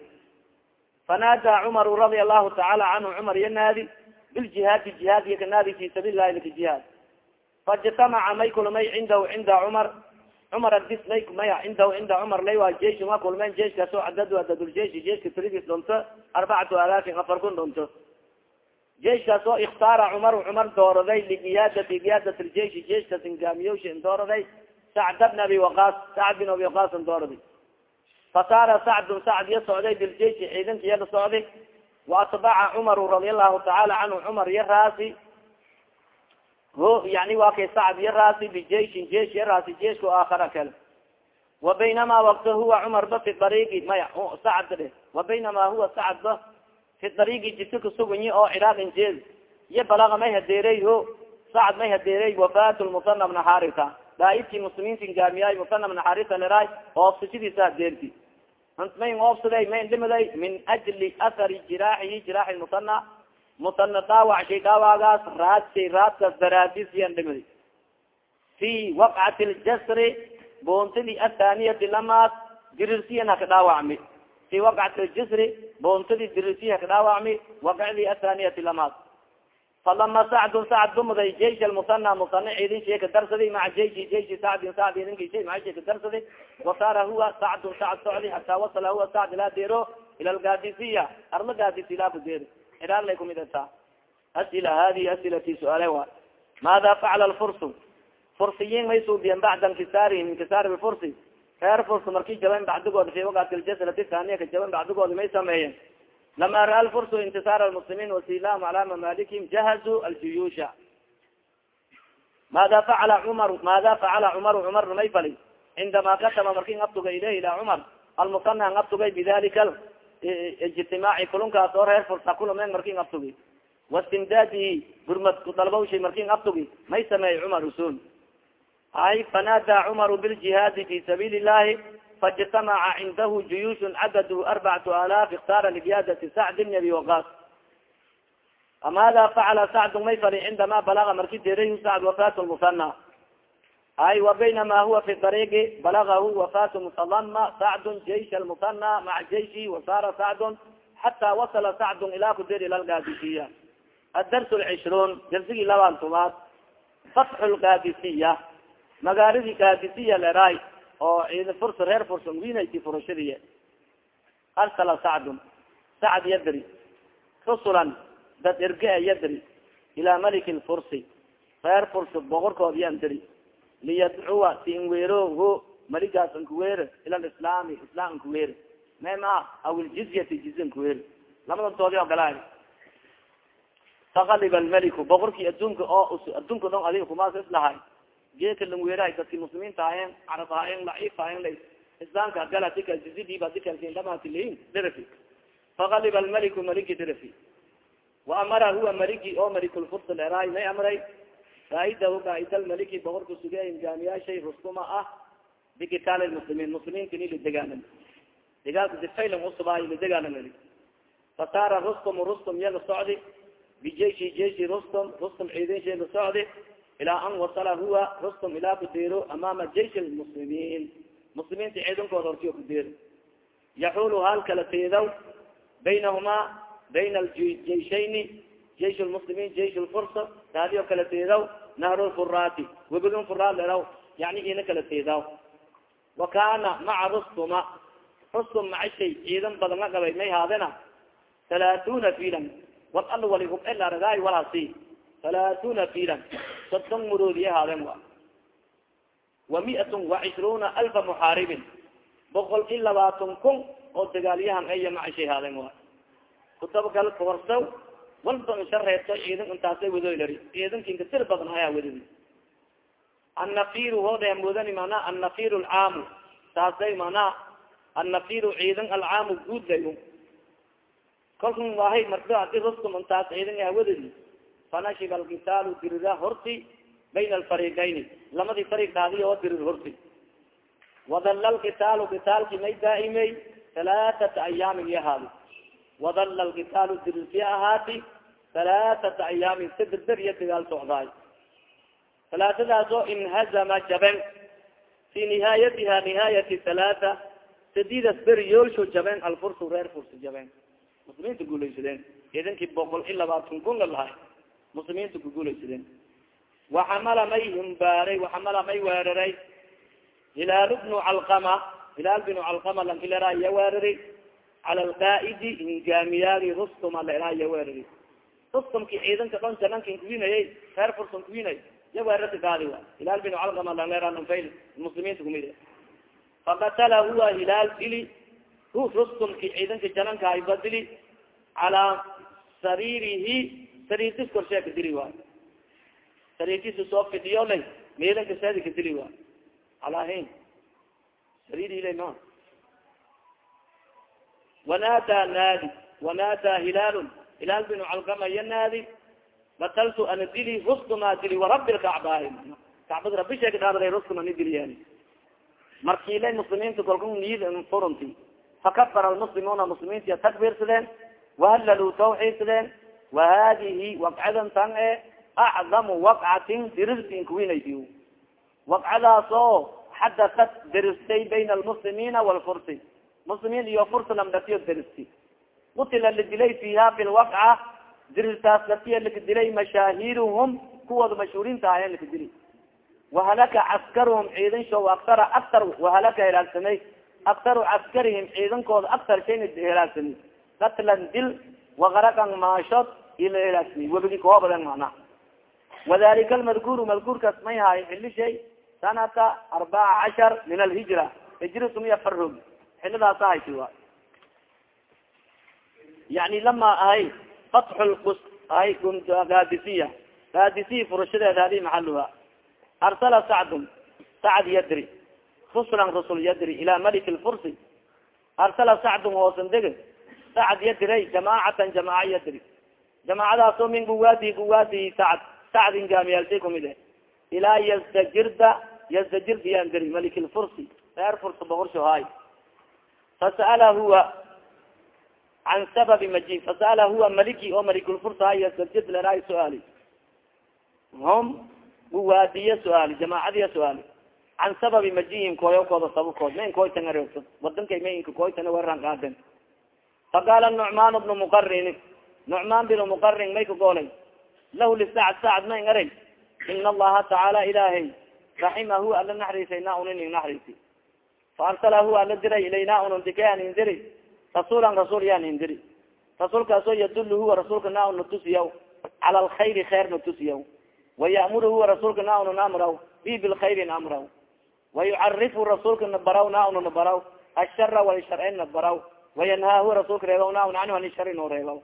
fanaada cumaru radia allahu tacaala canhu cumar iyo naadi biljihaadi jihaad iyo kanaadi fi sabiil lahi laka jihaad faijtamaca may kulmay cindahu cinda cumar cumar adis may maya cindahu cinda cumar lay waa jeish ma kulmeen jeiskaasoo cadadu adaduljeshi jeiska tridis dhunto arbacatu alaafin afar kun dhunto jeiskaas oo ikhtaara cumar cumar dooraday ligiyaadati giyaadat ljeishi jeiskaas ingaamiyowshin dooraday sacd bn abi waqas sacd bin abi waqaasan dooraday fasaara sacdun sacd ya socday biljeishi ciidanka iya la socday waatbaca cumaru radia allahu tacaala canhu cumar ya raasi ho yani waa kay sacd ya raasi bijeishin jeish ya raasi jeiska aakhara kale. Wa baynama wakta huwa cumar ba fi dariigi maya sacd dhe wa baynama huwa sacd ba fi dariigi jidka kasuganyi oo ciraaqin jeed iyo balaga may hadeerey ho sacd may hadeerey wafaat lmusana bna xarisa daaibkii muslimiinta ingaamiyaay musana bna xarisa leraay oobsashadiisa hadeerti may oobsaday may dhimaday min ajli athari jiraaxihi jiraaxi musana musana dhaawac shay dhaawagaas raad shay raadkaas daraadisiyan dhimadi fi waqcati ljasri boontadii athaniyati lamaad dirirsiyan haka dhaawacmi fi waqcati ljasri boontadii dirirsiya haka dhaawacmi waqcdii athaniyati lamaad falama sacdun sacd dumaday jeish almusana musana ciidin shay ka darsaday maca jeishi jeishi sacdin sacd idinki shay maca shay ka darsaday wasaara huwa sacdun sacd socdi hataa wasala huwa sacd ilaa deero ila lgadisiya arla gadisi ilaa ku deero ciraaq lay kumid ataa asila hadihi asilati su'aale wa maada facala lfursu fursiyiin may suubiyen bacda inkisaarihim inkisaar lfursi reer furs marki jaban bacdigooda fi waqati ljasrati thaniya ka jaban bacdigooda may sameeyeen lama ra'a lfursu intisaar almuslimiin wasilaam calaa mamalikim jahazuu aljuyuusha maada facala cumar maada facala cumaru cumarna may fali cindama katama markin abtuga ilayh ila cumar almusana abtugay bidalika ijtimaaci kulunkaas oo reer fursa kulumeen markin abtugi. Wastimdaadihi gurmad kudalbawshay markin abtugi. May sameeyey cumar usun. Ay fanaadaa cumaru biljihaadi fi sabiili llahi faijtamaca cindahu juyuushun cadadu arbacatu alaaf iktaara libiyaadati sacd bni abi waqas amada facala sacdu may fali cindama balaga marki deeray sacd wafat lmusana ay wa baynama huwa fi dariigi balagahu wafat musalama sacdun jeish almusana maca jeishi wasara sacdun xata wasala sacdun ila kudir ila lgaadisiya adars lcishruun darsigii labaan tumaad fatxu lgaadisiya magaaladi gaadisiya leray oo cid furs reer furs winati furashadiy arsala sacdun sacd yadri rusulan dad erge yadri ilaa maliki lfursi reer furs boqorkood yan diri liyadcuwa si inweero ho maligaas nkuweer ila lislaami islam nkuweer mema aw iljizyati jizya nkuweer lamadantoodi ogolaa fakaliba almeliku boqorkii adduunka oo adduunka dhon adiga kumaas islahay geeka langweerahay dadki muslimiinta ahayen carab ahayen laciif ahayen la islaamka gala dika jizyadiiba dikalkindhamatiliin dhirafi fakaliba almeliku maliki dhirafi waamara huwa maliki oo malikulfurs leeraay may amray kaa'idahu kaaida lmaliki boqorka suge gaamiyaashay rustuma ah bikitaal lmuslimiin muslimiinta ini ladegaanan degaalka sifaylan usubaayo ladegaanan fasaara rustum rustum iya la socdi bijeishi jeishi rustum rustum ciidinshe la socdi ilaa an wasala huwa rustum ilaa kudeero amaama jeish lmuslimiin muslimiinta ciidankooda hortiyo kudeero yaxulu hal kala teedaw baynahuma bayna aljeishayni jeish lmuslimiin jeish lfurs taadi oo kala teedaw nahru lfuraati webigan furaad leraw yani ina kala teedaw wa kaana maca rustuma rustum maca shay ciidan badan la qabay may haadena halaatuna filan wal al wali hubelaragaay walasi halaatuna filan soddon muroodiya haadeen wa wa miatun wa cishruuna alfa muxaaribin boqol i labaatan kun oo dagaalyahan walba inshareebto ciidan intaasay wadoylari ciidankinka tir badan ayaa wadadi annafiru hoodha moodani mana annafiru alcaamu taasay mana annafiru ciidan alcaamu guud lay kolkan wahay marka adi rustum intaas ciidan aa wadadi fanashiba alkitaalu dirira horti bayna alfariqayni lamadii fariq dhaadiy oo dirir horti wadalla lkitaalu kitaalki may daaimey halaaata ayaamin yahaadi wadalla lkitaalu dirirti ahaati halaaata ayaamin sadr ber iyo dagaal socdaay halaatadaas oo inhazama jaben fi nihaayatiha nihaayati halaata sadidas ber yoolsho jaben alfursu reer fursi jaben muslimiinta guulaysadeen ciidankii boqol i labaatan kun la lahay muslimiinta ku guulaysadeen waxamala may humbaaray waxamala may weeraray hilaal bnu calqama hilaal binu calqama lankilera iya weerari cala alqaaidi hingaamiyaagi rustuma lera iya weerari rustumki ciidanka dhon janankan kuwinayay reer fursan kuwinay iya weerarka gaadi wa hilaal lanlera lanfayl muslimiinta kumid fakatala huwa hilaal dili hu rustumki ciidanka jananka ayba dili calaa sariirihi sariirtis korsheeka dili wa sariirtis soo fidiyo lay meelanka seedika dili wa alahin sariirila ma wanaadaa naadi wanaadaa hilaalun hilaal binu calqama iya naadi bataltu ana dili ruskumaa dili warabi lkacbaahi kacbada rabi sheeka dhaadray ruskuma ni diliyaani markiilay muslimiinta kolka niyid furunti fakabara almuslimuuna muslimiintiya takbiirsadeen wahalaluu tawxiidsadeen wa hadihi waqcadan tan e acdamu waqcatin dirirtin kuwinaysi waqcadaas oo xadatat deristay bayna almuslimiina walfursi muslimiin iyo furs lamdatiyo deristi qutila ladilay fiha bilwaqca dirirtaas latiya lakadilay mashaahiruhum kuwooda mashhuuriinta ahayen lakadili wahalaka caskaruhum ciidan sho aktara aktar wahalaka helaagsamay aktaru caskarihim ciidankooda aktar shayna helaagsamay katlan dil waqarakan maashod ila helaagsamay webigi koobaden mana wadalika almadkuru madkuurkaas may haayo xili shay sanata arbaca cashar min alhijra. Hijra tumiya farog xilidaas ahaysi wa yani lama ahay fatxu ahay gaadisiya gaadisiya furashadeed hadi maxaluha arsala sacdun sacd yadri ruslan rusul yadri ila malik lfursi arsala sacdun hoosan dege sacd yadiray jamaacatan jamaaca yadri jamaacadaaso min guwaadi guwaadi sacd sacdin gaamiyaalshay kumid e ilaa yazdajirda yazdajirda yaan diri malik lfursi reer furs boqorsho haay fasa'ala huwa can sababi maji fasa'ala huwa maliki oo leraay su'aali hum guwaadiya su'aali jamaacadiya su'aali can sababi majihim kooyokooda sababkood ma in koytan areegso wadankay ma inka koytan weran qaaden faqaala nucmaan bnu muqarin nucmaan binu muqarin may ka goolay lahu lisacd sacd ma in arey ina allaha tacaala ilaahay raximahu ala naxriisay na unin ing naxriisi faarsalahu ala diray ilayna unun dikean in diri rasuulan rasuul yaan in diri. Rasuulkaasoo yadulu huwa rasuulka na un natusiyaw cala alkhayri kheer natusiyaw wayamuru huwa rasuulka na unu namraw bi bilkhayri namraw wayucarifu rasuulka nabaraw na unu nabaraw ashara walsharcin nabaraw wayanhaa huwa rasuulka reebaw na un canhu ani shari no reebaw.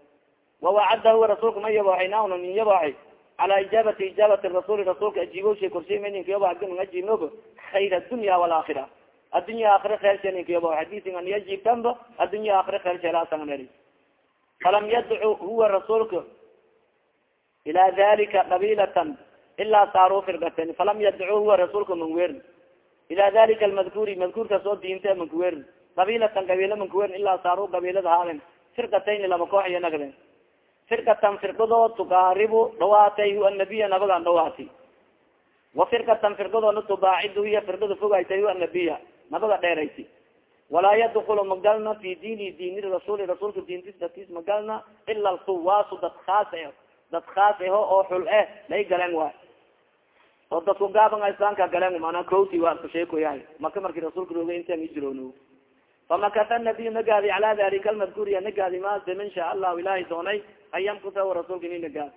Wawacada huwa rasuulka ma yabooxay na una min yabooxay cala ijaabati ijaabati rasuli rasuulka ajiibowshay korshay maninkayobo agin ajiibnog khayr adunya walaakira addunya aakira kheershe ninkayobo hadisin an yajiibtanba addunya aakira kheersheelaasanganeri falam yadcu huwa rasuulka ila dalika qabilatan ilaa saaruu firgaten falam yadcu huwa rasuulka manweern ila dalika almadkuuri madkuurkaas oo diinte mankuweern qabilatan qabiila mankuweern ilaa saaruu qabiilada haaden firqatayn laba koox iyo nagden firqatan firqadoo tuqaaribu dhawaatay hu anabiya nabagan wa firqatan firqadoona tubaacidu hiya firqada fogaytay hu anabiya nabaga dheerayti walaa yadkulu magalna fi diini diini rasuuli rasuulka diintis datis magalna ila alsuwaasu dad khaas dad khaas aho oo xul eh lay galen waay oo dadku gaaban islaamka galen mana koti waa kusheekoyahay maka marki rasuulka rooga intaan ijiroon famakata nabiy nagaadi cala dalika almadkuuriya nagaadi maase man shaa allahu ilahay doonay an yamkusa rasuulka ini nagaadi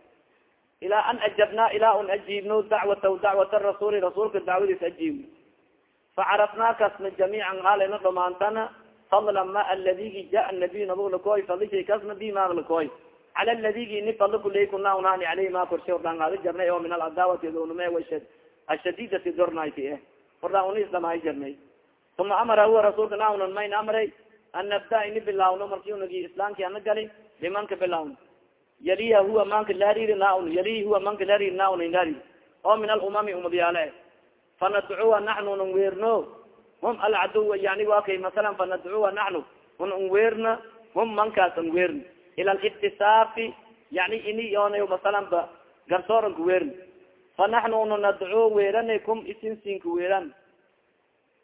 ilaa an ajabna ilaa un ajiibno dacwata dacwata rasuuli rasuulka dacwadiis ajiibno facarafnaa kasna jamiican haalena dhamaantana fadla ma aladigi jaa nabiy nabag lakoy fadlishay kasna bi maag lakoy cala ladigi ni fadla kuley kuna unaani aleyhi ma korshe ordaan qaadi jarnay oo min alcadaawati donume ashadidati dornayti eh ordaan una islamahay jarnay uma amara huwa rasuulka naunan mayn amray an nabda ini bilaawno marki unagi islaamki ana gali limanka bilaawno yaliya huwa manka laariri naun yalihi huwa manka laariri naun laari oo min alumami umadyaale fanadcuwa naxnu nun weerno hum alcaduwa yani wa kay masalan fanadcuwa naxnu un un weerna hum mankaas un weerna ila liktisaafi yani ini oona masalan ba garsooranka weerna fa unu nadcu weerana kum isinsinka weeran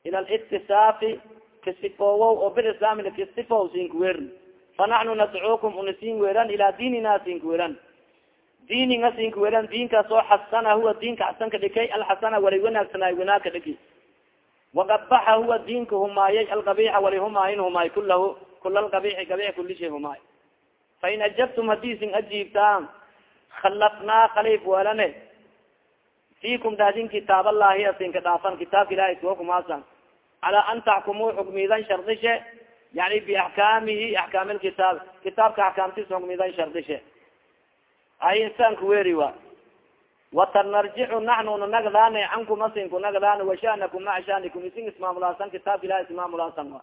ila liktisaafi kasifoowow oo bilislaamina kasifow sinka weeran fa naxnu nadcukum weeran ilaa diinina sinka weeran diininga sinka weeran diinkaas oo xasana huwa diinka xasanka dhikay alxasana wali wanaagsanay wanaagka dhiki waqabaxa huwa diinka humaayay alqabixa wali humaayin humaay kulahu kula alqabixi qabix kulishay humaay fain ajabtum haddii sin ajiibtaan khalafnaa khaliif welane fikum dahdin kitaab allahi asinka dhaafan kitaabka ilahi kuwa kumaasan. Calaa an taxkumuu xukmidan shardishe yani biaxkaamihi axkaam lkitaab kitaabka axkaamtis xukmidan shardishe ay insaanka weri wa. Watanarjicu naxnuna nagdaane cankum asinku nagdaane washanakum maca shanikum. Isin ismaamulaasan kitaabka ilahi ismaamulaasan wa.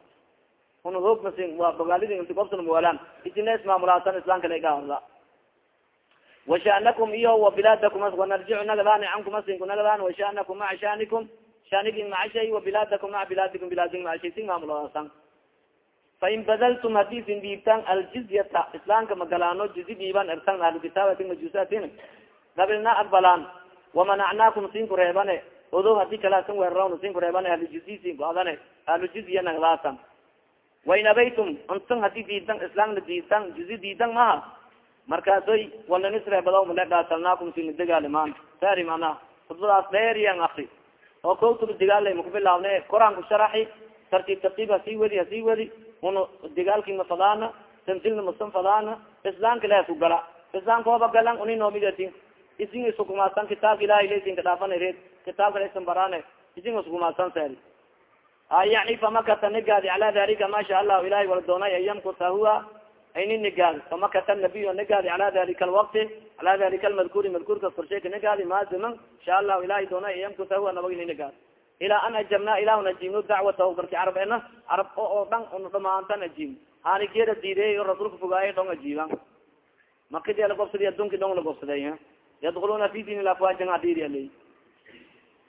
Una hoog masin waa bagaalidi inti gobtan muwalaan isina ismaamulaasan islaamka lagaada washanakum iyo wabilaadakum wanarjicu nagdaane cankum asinku nagdaan washanakum maca shanikum. Shanigin maca shay wabilaadakum maca bilaadikum bilaadin maca shay maamulaasan fain badaltum haddii sin dhiibtaan aljizyata islaamka magalaano jizi dhiiban ertan ahlu kitaabati majusatin gabilna aqbalaan wamanacnaakum sinku reebane odo haddii kala san weerarawn sinku reebane ahlu jizi sin goadane ahlu jizya nagdaasan wain abaytum untan haddii diidan islaamna diidan jizi diidan maha markaasoy walanisreebadaw male gaatalnaakum sina degaalimaan sari mana khudbadaas dheeriyan akri oo kowtuba digaala maku bilaabne koraanku sharaxi tartiib tartiib hasii wadi hasii wadi una digaalki ma fadaana tansilna masan fadaana islaamka ilaha ku gala. Islaamka oba galan uni noomidati isin isukumaasan kitaabka ilahay laysinka dhaafana kitaabka laysan baraane isin isukumaasan sari yani famakata nigaadi cala dalika masha allahu ilahay wala doonay an yamkuta huwa ayni nigaadi famakata nabiy nigaadi cala dalika alwakti cala dalika almadkuuri madkuurkas korsheyka nigaadi maasiman insha allahu ilahay doonay an yamkuta huwa nabag ini nigaadi ilaa an ajabna ilah un ajiibno dacwatahu barki carabena carab o oo dhan un dhamaantan ajiibno hani geera diideey o rasuulka fogaaye dhong ajiiban makidi lagobsadi adunki dong lagobsaday yadkuluna fi din afwajan adiriya ley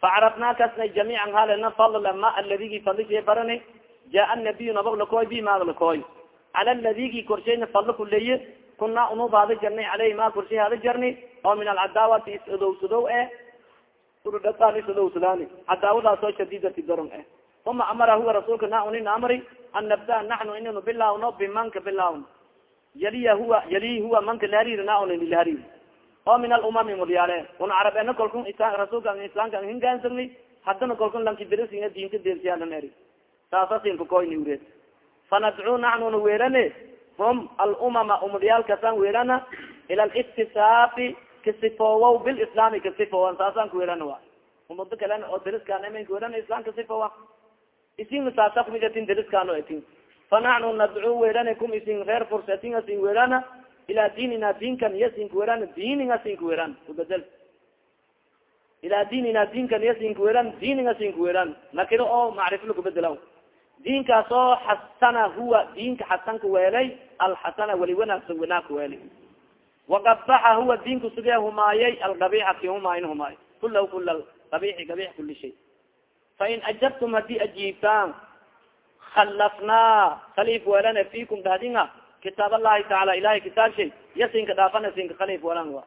facarafnaa jamiican halena fadla ma aladigi fadlishe barani jaa nabiyu nabag lakoy bi maag lakoy cala ladigi korshayna fadla kuleeye kunaa unub hada jarni aleyhi ma korshay hada jarni oo min alcadaawati isodowsadow e udaan isodowsadani cadaawadaasoo shadidati daron eh. Uma amara huwa rasuulka na unina amri an nabda naxnu inanu bilawno bimanka bilawno yaliya huwa yalihi huwa manka laharir na unin laharir oo min alumami mulyaale un carab ena kolkun rasuulka islaamka hingansagni haddana kolkun lankidirisina diinka deersiyalan eri. Saasasinka fanadcuu naxnuna weerane hum alumama umulyaalkasan weerana ila listisaafi kasifoowa bilislaami kasifoowa saasaan kuweerana wa umado kalen oo deriskaan eman kuweerana islam kasifoowa isin saasa kumidatin deriskaan o etin fanaxnu nadcuu weerane kum isin reer fursatin asin weerana ilaa diinina diinkan iya sinkuweran diininga sinkuweran ubedel ilaa diinina diinkan iya sinkuweran diininga sinkuweran nakiro oo macrifo lakubedela diinkaas oo xasana huwa diinka xasanka weelay alxasana weli wanaagsan wanaagka weelay waqabaxa huwa diinku suge humaayay alqabixa ki humaayin humaay kula kula qabixi qabix kuli shay fain ajabtum haddii ajiibtaan khalafnaa khaliif weelane fikum dahdinga kitaab allahi taala ilahay kitaab shay yasinka dhaafana sinka khalif walan wa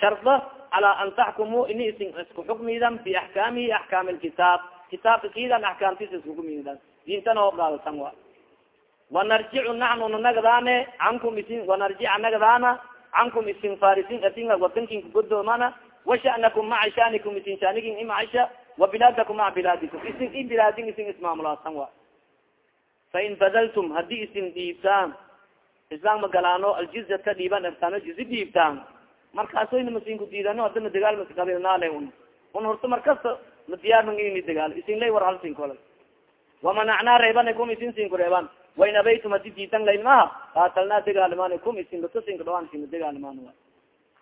sharda calaa an taxkumuu ini isin isku xukmidan biaxkaamihi axkaam lkitaab kitaabka kidan axkaamtiisa isku xukmidan diintana oo gaadatan wa wanarjicu naxnu nanagadaane cankum isin wanarjica nagadaana cankum isin farisin atinga wadankinka godoomana washanakum maca shanikum isin shanigin imacsha wabilaadakum maca bilaadikum isin i bilaadin isin ismaamulaasan wa fain badaltum haddii isin dhiibtaan islam magalaano aljizyat ka dhiiban ertaano jizi dhiibtaan markaasoyna masinku diidano hadana dagaal maskabilnaale un. Un horta markasta ma diyaar mangini dagaal isin lay war hal sinkola wamanacnaa reebane kum isin sinku reeban wain abaytum hadi diidan layn maha qaatalnaa dagaalimaan kum isin lata sinka dhawaan sina dagaalimaan wa.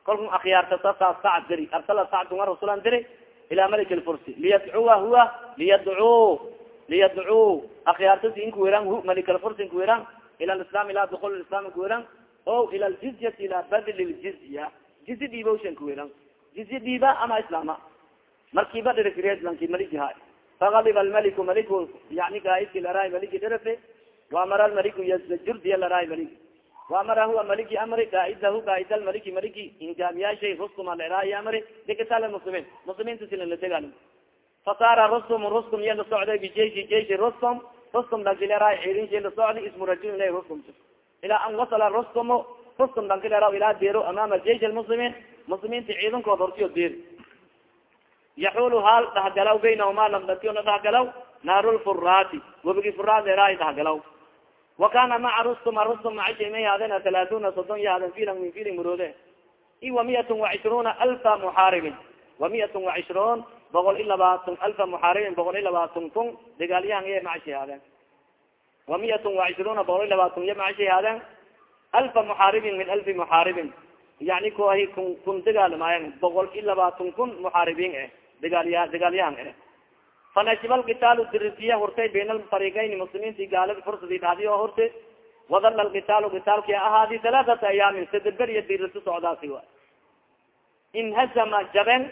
Kalkun akyaartasa saas sacad diri. Arsala sacdunga rasulan diri ilaa malik lfursi liyadcuwa huwa liyadcuu liyadcuu akyaartasi inku weran hu malik lfursi inku weran ila islam ila dukul islam kuweran o ila ljizyati ila badli ljizya jizy dhiiboshan kuweran jizya dhiiba ama islama. Markiiba dhirikrelanki malijiha fagaliba almaliku maliku yani gaaidki laraay maliki dhirafe waamara almaliku jurdiya laraay maliki. Waamara huwa maliki amri gaa'idahu gaaid almaliki maliki ingaamiyashay rustum aleraay amri dikitala muslimiin muslimiinta silan la degaalim fasaara rustum rustum iya la socday bijeishi jeishi rustum rustum dankilera ciidinki la socdi ismu rajul ila rustum ilaa an wasala rustum rustum dankilera ilaa deero amaama jeish lmuslimiin muslimiinta ciidankood hortiyo deer yaxulu haal dhahgalaw baynahuma lamdationa dhahgalaw naarulfuraati webigi furaad leeraay dhahgalaw wa kana maca rustuma rustum macashi may haadeen talaatuna sodon yahaaden filan min filin muroode i wa miyatun wa cishruuna alfa muxaaribin wa miyatun wa cishruun boqol i labaatan alfa muxaaribin boqol i labaatan kun dagaalyahan iya macashi haadeen wa miyatun wa cishruuna boqol i labaatan iya macashi haadeen alfa muxaaribin min alfi muxaaribin yani kuahi kun kun dagaalmaayan boqol i labaatan kun muxaaribiin eh dagaalya dagaalyahan eh fanashiba alkitaalu dirisiya hurtay bayn alfariqayn muslimiinti gaalada fursadi dhadi oo hurte wadala alkitaalu kitaalki ahaadi halaaata ayaamin sadaberiya dirisi socdaasi wa inhazama jaben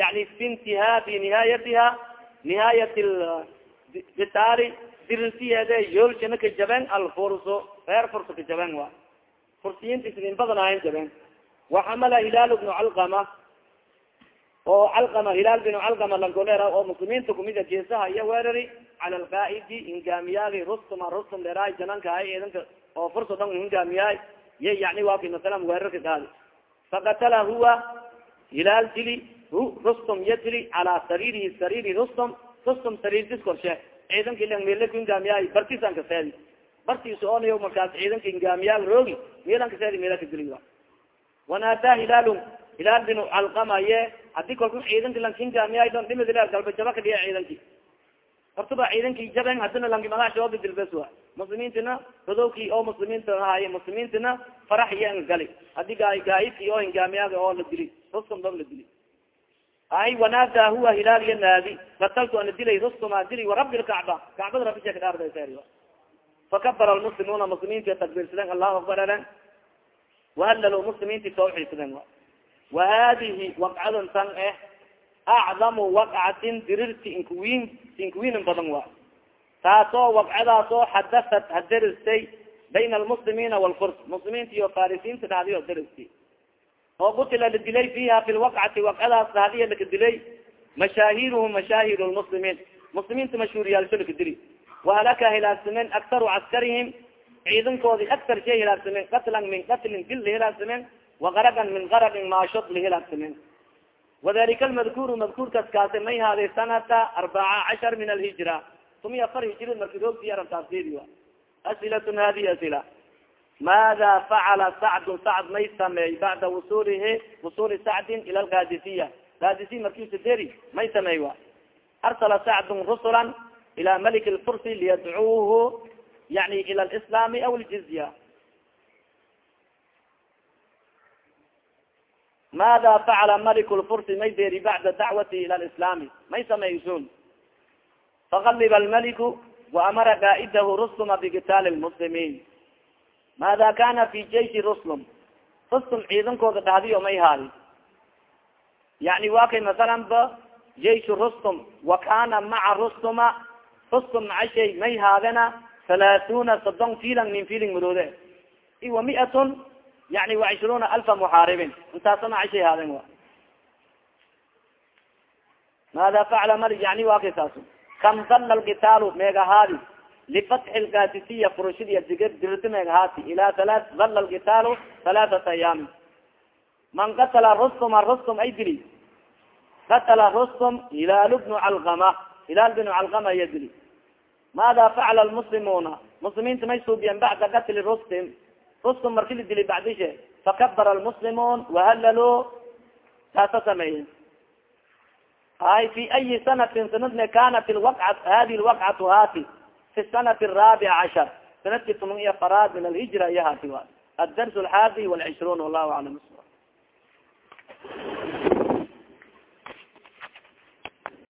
yani fi intihaa fi nihaayatiha nihaayat kitaali dirisiyeede yoolshana ka jaben alfurso reer furso ka jaben wa fursiyiinta isnin badanahayn jaben waxamala hilaal bnu calqama oo calqama hilaal binu calqama langoleera oo muslimiinta kumida geesaha iyo weerari cala alqaaidi hingaamiyaagi rustuma rustum dheeraay jananka ay idanka oo furso dhan hingaamiyaay iya yani waa masalan weerarka qaadi fakatala huwa hilaal dili hu rustum iya dili calaa sariirihi sariiri rustum rustum sariirtis korshe ciidanka ilan meela ku hingaamiyaay bartiisan kaseedi bartiis onayo markaas ciidanka hingaamiyaal roogi meelan kaseedi meela ka dili wanaadaa hilaalun hilaal bin calqamaye haddii kalku ciidanki lankingaamiyaay don dhimidila galbajaba kadhiya ciidanki hortaba ciidanki jaben hadina lanki magaxshooda dilbes wa muslimiintina rodowki oo muslimiinta ahaye muslimiintina farax iyo gali. Hadii gaa gaaidki oo hingaamiyaaga oo la dili rustum dom la dili ay wanaada huwa hilaal iyo naadi. Kataltu ana dilay rustuma dili warabi lkacba kacbada rabisha kadhaarda fakabara lmuslimuuna muslimiinta takbiirsaden allahu akbar eren wahalalo muslimiinti tawxiidsaden wa wa hadihi waqcadon tan eh acdamu waqcatin dirirti inkuwiin inkuwiinin badan wa taasoo waqcadaasoo xadasat haderistay bayna almuslimiina walfurs muslimiinta iyo farisiinta dhahdiyo deristay oo kutila la dilay fiha fi lwaqcati waqcadaas dhahdiya laka dilay mashaahiruhum mashaahir lmuslimiin muslimiinta mashhuuriyaalsho laka dili wahalaka hilaagsameen aktaru caskarihim ciidankoodi aktar shay hilaagsameen katlan min katlin dil lahilaagsameen wagaragan min garagin maashod lahilaagsameen wadalika almadkuru madkuurkas kaase may haaday sanata arbaca cashar min alhijra. Tumi afar hijri marki roogti arabtaasedi a asilatun hadihi asila. Maada facala sacdun sacd may sameey bacda wusulihi wusuli sacdin ila algadisiya gadisiy markiisa deri may sameey wa arsala sacdun rusula ila malik lfursi liyadcuuhu yani ila lislaami aw ljizya maada facala malik lfursi may deri bacda dacwati ila lislaami may sameysun fakaliba almaliku waamara qaa'idahu rusluma bikitaali lmuslimiin maada kana fi jeishi ruslum ruslum ciidankooda dhahdiyo may haadi yani wa kay masalan rustum wa kana maca rustuma rustum maca may haadena halaatuna sodon filan min filin maroode iwa miatun yani wa cishruuna alfa muxaaribin intaasa maca shay haaden maada facla mali yani wa kay saasu kam dalla lkitaalu meegahaadi lifatxi lgadisiya furushadiya dig dirti meegahaati ila hala dalla lkitaalu halaatat ayaami man katala rustum rustum ay dili katala rustum hilaal bnu calkama hilaal bnu calkama iya dili maada facala lmuslimuuna muslimiinta may suubiyen bacda katli rustim rustum marki la dili bacdishe fakabara lmuslimuun wahalalo taasa sameeye hay fi ayi sanatin sanadne kanat lwaqca hadi lwaqcatu hati fi sanati araabica cashar sanadki tuman iyo faraad min alhijra iyo hati a addars alxaadi walcishruun wallahu aclam